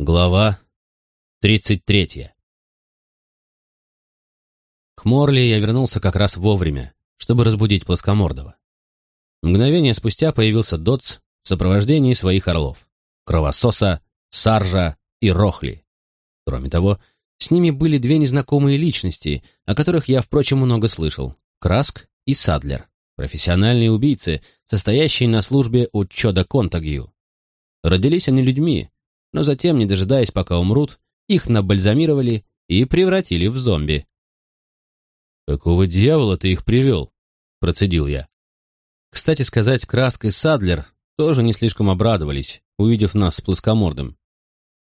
Глава 33 К Морли я вернулся как раз вовремя, чтобы разбудить плоскомордого. Мгновение спустя появился Дотс в сопровождении своих орлов — Кровососа, Саржа и Рохли. Кроме того, с ними были две незнакомые личности, о которых я, впрочем, много слышал — Краск и Садлер, профессиональные убийцы, состоящие на службе у Чода Контагью. Родились они людьми, но затем, не дожидаясь, пока умрут, их набальзамировали и превратили в зомби. «Какого дьявола ты их привел?» — процедил я. Кстати сказать, Краск и Садлер тоже не слишком обрадовались, увидев нас с плоскомордым.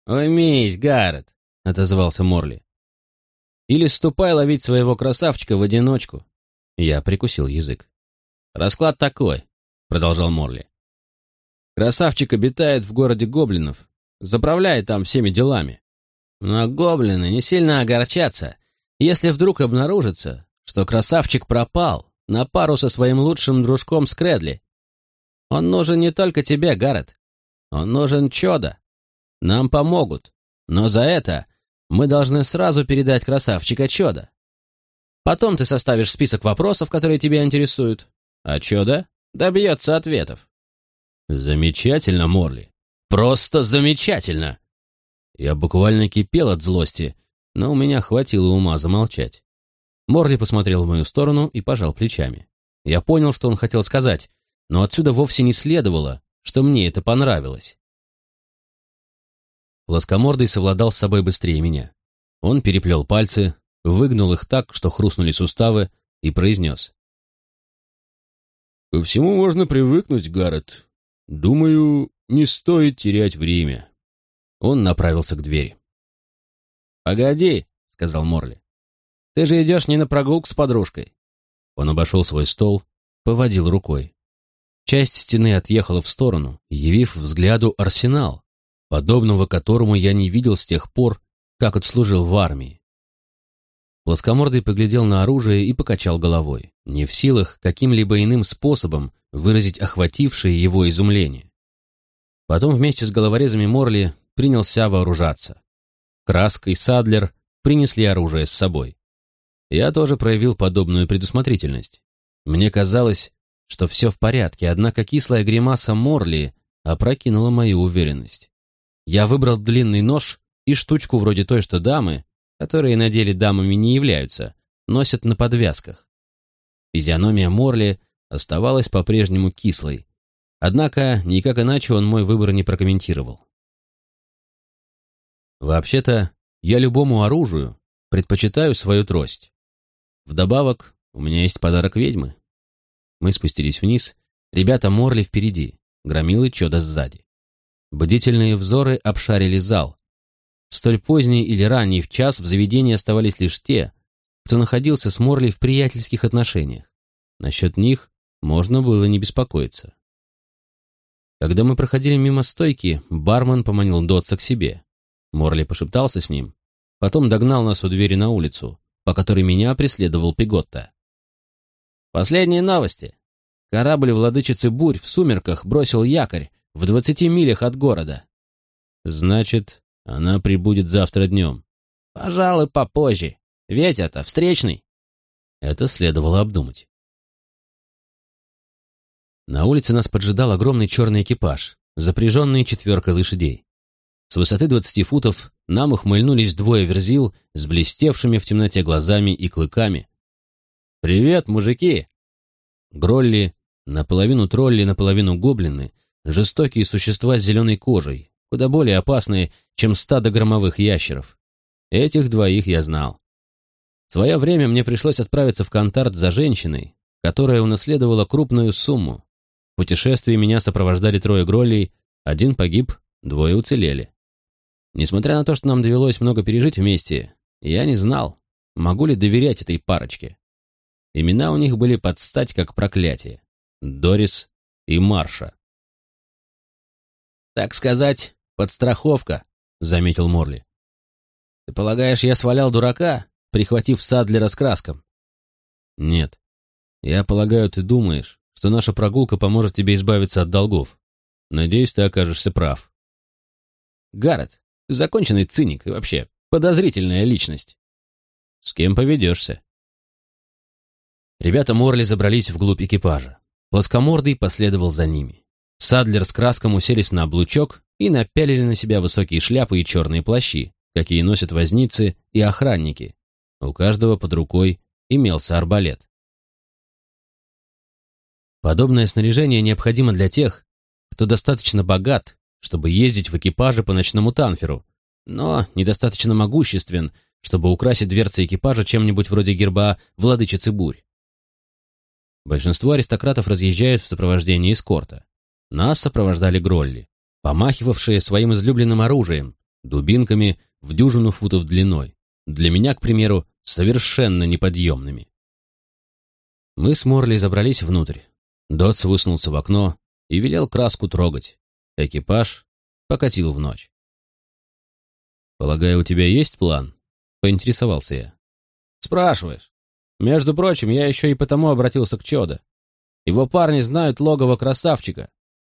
«Уймись, Гаррет!» — отозвался Морли. «Или ступай ловить своего красавчика в одиночку». Я прикусил язык. «Расклад такой», — продолжал Морли. «Красавчик обитает в городе гоблинов, заправляет там всеми делами. Но гоблины не сильно огорчатся, если вдруг обнаружится, что красавчик пропал на пару со своим лучшим дружком Скредли. Он нужен не только тебе, Гаррет. Он нужен Чода. Нам помогут, но за это мы должны сразу передать красавчика Чода. Потом ты составишь список вопросов, которые тебя интересуют, а Чода добьется ответов. Замечательно, Морли. Просто замечательно!» Я буквально кипел от злости, но у меня хватило ума замолчать. Морли посмотрел в мою сторону и пожал плечами. Я понял, что он хотел сказать, но отсюда вовсе не следовало, что мне это понравилось. Плоскомордый совладал с собой быстрее меня. Он переплел пальцы, выгнул их так, что хрустнули суставы, и произнес. «Ко всему можно привыкнуть, Гаррет. Думаю, не стоит терять время. Он направился к двери. «Погоди», — сказал Морли. «Ты же идешь не на прогулку с подружкой». Он обошел свой стол, поводил рукой. Часть стены отъехала в сторону, явив взгляду арсенал, подобного которому я не видел с тех пор, как отслужил в армии. Плоскомордый поглядел на оружие и покачал головой, не в силах каким-либо иным способом выразить охватившее его изумление. Потом вместе с головорезами Морли принялся вооружаться. Краска и Садлер принесли оружие с собой. Я тоже проявил подобную предусмотрительность. Мне казалось, что все в порядке, однако кислая гримаса Морли опрокинула мою уверенность. Я выбрал длинный нож и штучку вроде той, что дамы, которые на деле дамами не являются, носят на подвязках. Физиономия Морли оставалась по-прежнему кислой, Однако никак иначе он мой выбор не прокомментировал. Вообще-то, я любому оружию предпочитаю свою трость. Вдобавок, у меня есть подарок ведьмы. Мы спустились вниз, ребята Морли впереди, громилы чудо сзади. Бдительные взоры обшарили зал. В столь поздний или ранний в час в заведении оставались лишь те, кто находился с Морли в приятельских отношениях. Насчет них можно было не беспокоиться. Когда мы проходили мимо стойки, бармен поманил Дотса к себе. Морли пошептался с ним, потом догнал нас у двери на улицу, по которой меня преследовал Пиготта. Последние новости. Корабль владычицы бурь в сумерках бросил якорь в двадцати милях от города. Значит, она прибудет завтра днем. Пожалуй, попозже. Ветер-то встречный. Это следовало обдумать. На улице нас поджидал огромный черный экипаж, запряженный четверкой лошадей. С высоты двадцати футов нам ухмыльнулись двое верзил с блестевшими в темноте глазами и клыками. «Привет, мужики!» Гролли, наполовину тролли, наполовину гоблины, жестокие существа с зеленой кожей, куда более опасные, чем стадо громовых ящеров. Этих двоих я знал. В свое время мне пришлось отправиться в контарт за женщиной, которая унаследовала крупную сумму, в путешествии меня сопровождали трое гроллей, один погиб, двое уцелели. Несмотря на то, что нам довелось много пережить вместе, я не знал, могу ли доверять этой парочке. Имена у них были под стать как проклятие. Дорис и Марша. «Так сказать, подстраховка», — заметил Морли. «Ты полагаешь, я свалял дурака, прихватив Садлера с краском?» «Нет. Я полагаю, ты думаешь, что наша прогулка поможет тебе избавиться от долгов. Надеюсь, ты окажешься прав. Гаррет, законченный циник и вообще подозрительная личность. С кем поведешься? Ребята Морли забрались вглубь экипажа. Плоскомордый последовал за ними. Садлер с Краском уселись на облучок и напялили на себя высокие шляпы и черные плащи, какие носят возницы и охранники. У каждого под рукой имелся арбалет. Подобное снаряжение необходимо для тех, кто достаточно богат, чтобы ездить в экипаже по ночному танферу, но недостаточно могуществен, чтобы украсить дверцы экипажа чем-нибудь вроде герба владычицы бурь. Большинство аристократов разъезжают в сопровождении эскорта. Нас сопровождали Гролли, помахивавшие своим излюбленным оружием, дубинками в дюжину футов длиной. Для меня, к примеру, совершенно неподъемными. Мы с Морли забрались внутрь. Дотс высунулся в окно и велел краску трогать. Экипаж покатил в ночь. «Полагаю, у тебя есть план?» — поинтересовался я. «Спрашиваешь. Между прочим, я еще и потому обратился к Чода. Его парни знают логово красавчика,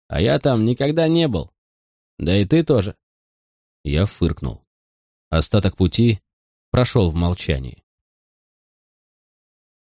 а я там никогда не был. Да и ты тоже». Я фыркнул. Остаток пути прошел в молчании.